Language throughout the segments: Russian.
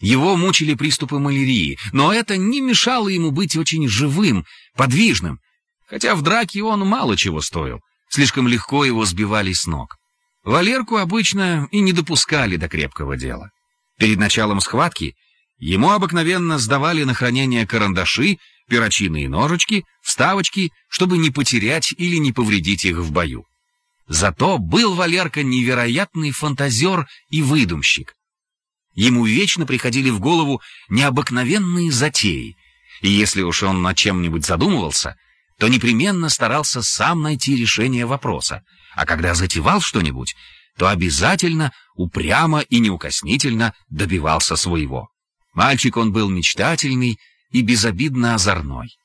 Его мучили приступы малярии, но это не мешало ему быть очень живым, подвижным, хотя в драке он мало чего стоил, слишком легко его сбивали с ног. Валерку обычно и не допускали до крепкого дела. Перед началом схватки ему обыкновенно сдавали на хранение карандаши, перочинные ножички, вставочки, чтобы не потерять или не повредить их в бою. Зато был Валерка невероятный фантазер и выдумщик. Ему вечно приходили в голову необыкновенные затеи, и если уж он над чем-нибудь задумывался, то непременно старался сам найти решение вопроса, а когда затевал что-нибудь, то обязательно упрямо и неукоснительно добивался своего. Мальчик он был мечтательный и безобидно озорной.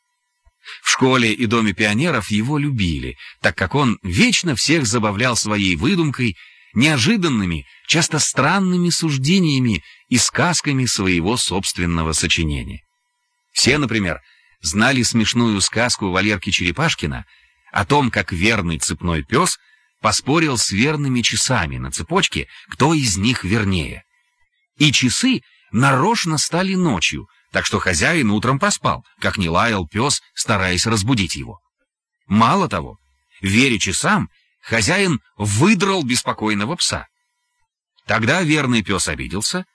В школе и доме пионеров его любили, так как он вечно всех забавлял своей выдумкой, неожиданными, часто странными суждениями и сказками своего собственного сочинения. Все, например, знали смешную сказку Валерки Черепашкина о том, как верный цепной пес поспорил с верными часами на цепочке, кто из них вернее. И часы нарочно стали ночью, так что хозяин утром поспал, как не лаял пес, стараясь разбудить его. Мало того, веря часам, хозяин выдрал беспокойного пса. Тогда верный пес обиделся,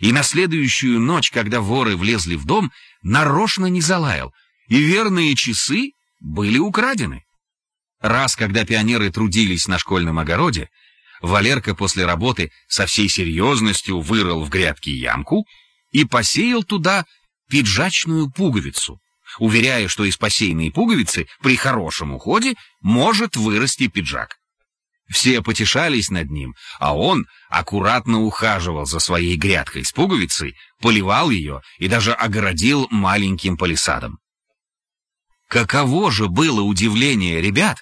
и на следующую ночь, когда воры влезли в дом, нарочно не залаял, и верные часы были украдены. Раз, когда пионеры трудились на школьном огороде, Валерка после работы со всей серьезностью вырыл в грядке ямку и посеял туда пиджачную пуговицу, уверяя, что из посеянной пуговицы при хорошем уходе может вырасти пиджак. Все потешались над ним, а он аккуратно ухаживал за своей грядкой с пуговицей, поливал ее и даже огородил маленьким палисадом. Каково же было удивление ребят,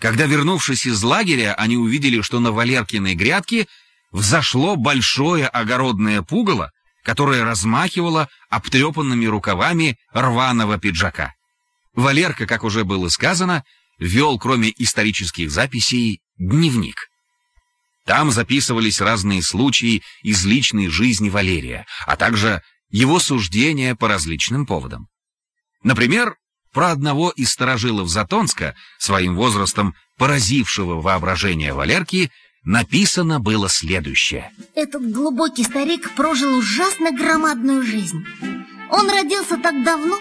когда, вернувшись из лагеря, они увидели, что на Валеркиной грядке взошло большое огородное пугало, которая размахивала обтрепанными рукавами рваного пиджака. Валерка, как уже было сказано, вел, кроме исторических записей, дневник. Там записывались разные случаи из личной жизни Валерия, а также его суждения по различным поводам. Например, про одного из сторожилов Затонска, своим возрастом поразившего воображение Валерки, написано было следующее. Этот глубокий старик прожил ужасно громадную жизнь. Он родился так давно,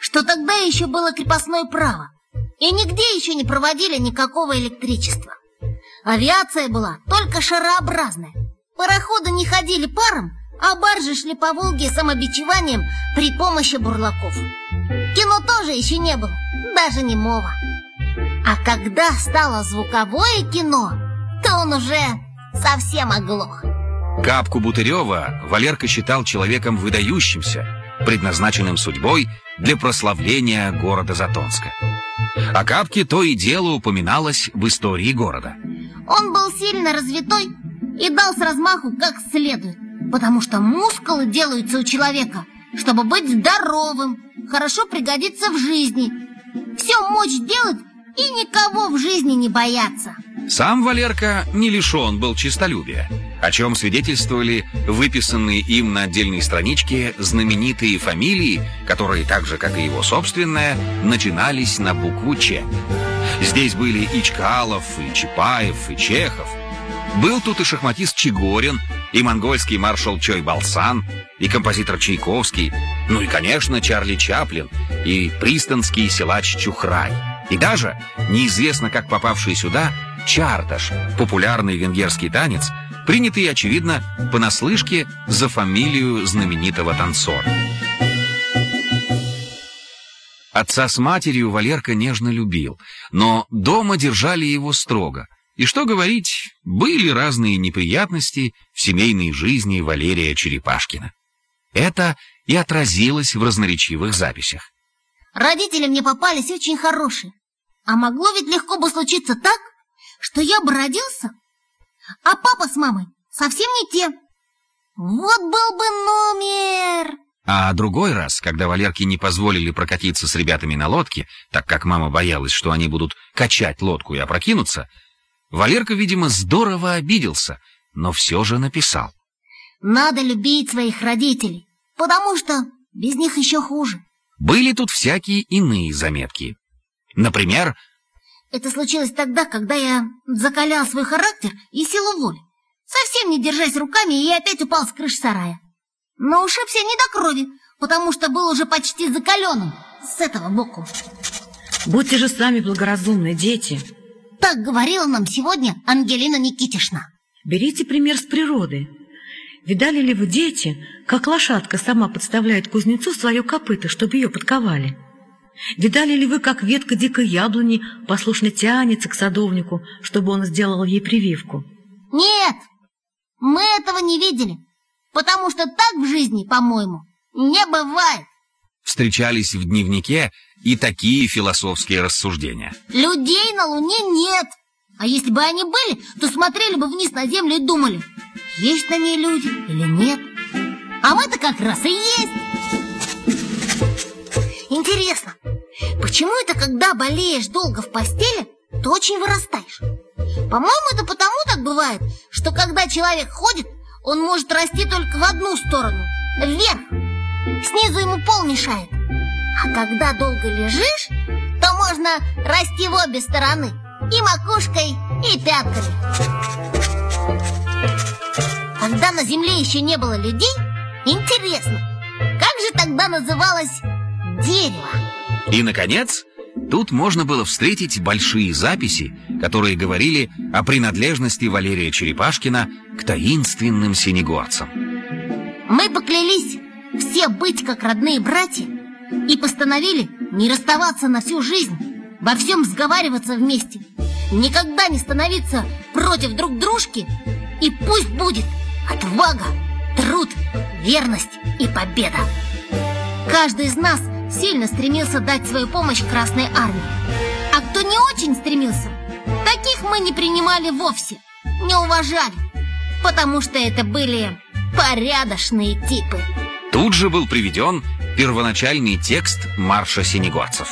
что тогда еще было крепостное право, и нигде еще не проводили никакого электричества. Авиация была только шарообразная. Пароходы не ходили паром, а баржи шли по Волге самобичеванием при помощи бурлаков. Кино тоже еще не было, даже не мова. А когда стало звуковое кино, то он уже совсем оглох. Капку Бутырева Валерка считал человеком выдающимся, предназначенным судьбой для прославления города Затонска. О Капке то и дело упоминалось в истории города. Он был сильно развитой и дал с размаху как следует, потому что мускулы делаются у человека, чтобы быть здоровым, хорошо пригодиться в жизни. Все мочь делать и никого в жизни не бояться. Сам Валерка не лишен был честолюбия, о чем свидетельствовали выписанные им на отдельной страничке знаменитые фамилии, которые, так же, как и его собственная, начинались на букву «Ч». Здесь были и Чкалов, и Чапаев, и Чехов. Был тут и шахматист Чигорин, и монгольский маршал Чой Балсан, и композитор Чайковский, ну и, конечно, Чарли Чаплин, и пристанский силач Чухрай. И даже, неизвестно как попавший сюда, чарташ, популярный венгерский танец, принятый, очевидно, понаслышке за фамилию знаменитого танцора. Отца с матерью Валерка нежно любил, но дома держали его строго. И что говорить, были разные неприятности в семейной жизни Валерия Черепашкина. Это и отразилось в разноречивых записях. Родители мне попались очень хорошие. А могло ведь легко бы случиться так, что я бы родился, а папа с мамой совсем не те. Вот был бы номер! А другой раз, когда Валерке не позволили прокатиться с ребятами на лодке, так как мама боялась, что они будут качать лодку и опрокинуться, Валерка, видимо, здорово обиделся, но все же написал. Надо любить своих родителей, потому что без них еще хуже. Были тут всякие иные заметки. Например, Это случилось тогда, когда я закалял свой характер и силу воли. Совсем не держась руками, и опять упал с крыши сарая. Но ушибся не до крови, потому что был уже почти закаленным с этого боку. Будьте же сами благоразумны, дети. Так говорила нам сегодня Ангелина Никитишна. Берите пример с природы. Видали ли вы, дети, как лошадка сама подставляет кузнецу свое копыто, чтобы ее подковали? Видали ли вы, как ветка дикой яблони послушно тянется к садовнику, чтобы он сделал ей прививку? Нет, мы этого не видели, потому что так в жизни, по-моему, не бывает. встречались в дневнике и такие философские рассуждения. Людей на Луне нет. А если бы они были, то смотрели бы вниз на Землю и думали, есть на ней люди или нет. А мы-то как раз и есть. Почему это когда болеешь долго в постели, то очень вырастаешь? По-моему, это потому так бывает, что когда человек ходит, он может расти только в одну сторону, вверх. Снизу ему пол мешает. А когда долго лежишь, то можно расти в обе стороны. И макушкой, и пятками. Когда на земле еще не было людей, интересно, как же тогда называлось дерево? И, наконец, тут можно было встретить большие записи, которые говорили о принадлежности Валерия Черепашкина к таинственным синегорцам. Мы поклялись все быть как родные братья и постановили не расставаться на всю жизнь, во всем сговариваться вместе, никогда не становиться против друг дружки, и пусть будет отвага, труд, верность и победа. Каждый из нас сильно стремился дать свою помощь Красной Армии. А кто не очень стремился, таких мы не принимали вовсе, не уважали, потому что это были порядочные типы. Тут же был приведен первоначальный текст марша синегорцев.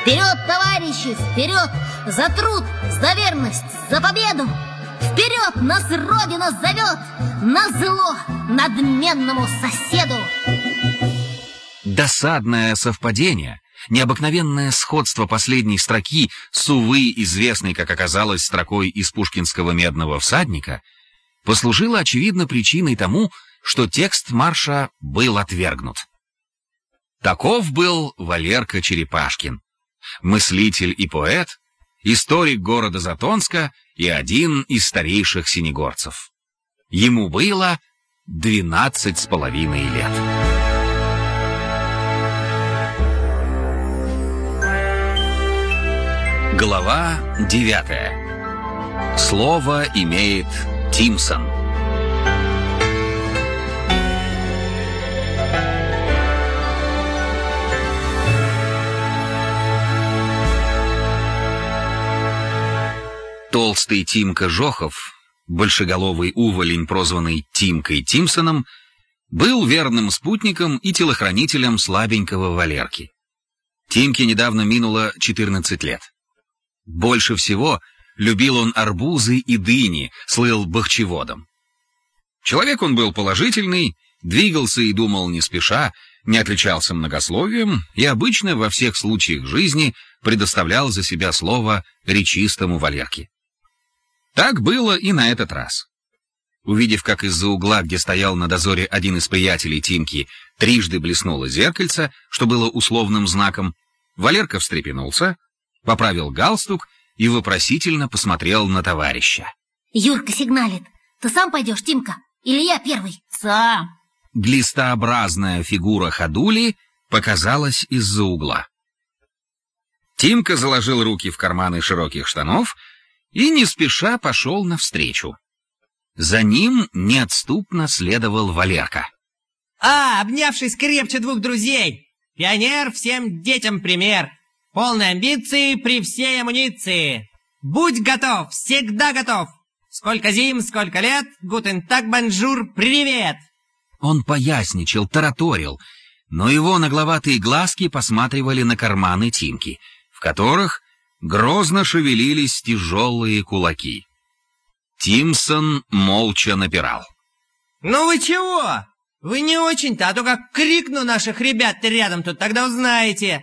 Вперед, товарищи, вперед! За труд, за верность, за победу! Вперед! Нас Родина зовет! На зло надменному соседу! Досадное совпадение, необыкновенное сходство последней строки с, увы, известной, как оказалось, строкой из пушкинского «Медного всадника», послужило, очевидно, причиной тому, что текст марша был отвергнут. Таков был Валерка Черепашкин, мыслитель и поэт, историк города Затонска и один из старейших синегорцев. Ему было двенадцать с половиной лет. Глава девятая. Слово имеет Тимсон. Толстый Тимка Жохов, большеголовый уволень, прозванный Тимкой Тимсоном, был верным спутником и телохранителем слабенького Валерки. Тимке недавно минуло 14 лет. Больше всего любил он арбузы и дыни, слыл бахчеводом. Человек он был положительный, двигался и думал не спеша, не отличался многословием и обычно во всех случаях жизни предоставлял за себя слово речистому Валерке. Так было и на этот раз. Увидев, как из-за угла, где стоял на дозоре один из приятелей Тимки, трижды блеснуло зеркальце, что было условным знаком, Валерка встрепенулся, поправил галстук и вопросительно посмотрел на товарища. Юрка сигналит. Ты сам пойдешь, Тимка? Или я первый? Сам. Глистообразная фигура ходули показалась из-за угла. Тимка заложил руки в карманы широких штанов и не спеша пошел навстречу. За ним неотступно следовал Валерка. А, обнявшись крепче двух друзей. Пионер всем детям пример. Полные амбиции при всей амуниции. Будь готов, всегда готов. Сколько зим, сколько лет, guten Tag, bonjour, привет. Он паясничал, тараторил, но его нагловатые глазки посматривали на карманы Тимки, в которых грозно шевелились тяжелые кулаки. Тимсон молча напирал. Ну вы чего? Вы не очень-то, а то как крикну наших ребят рядом тут, тогда узнаете.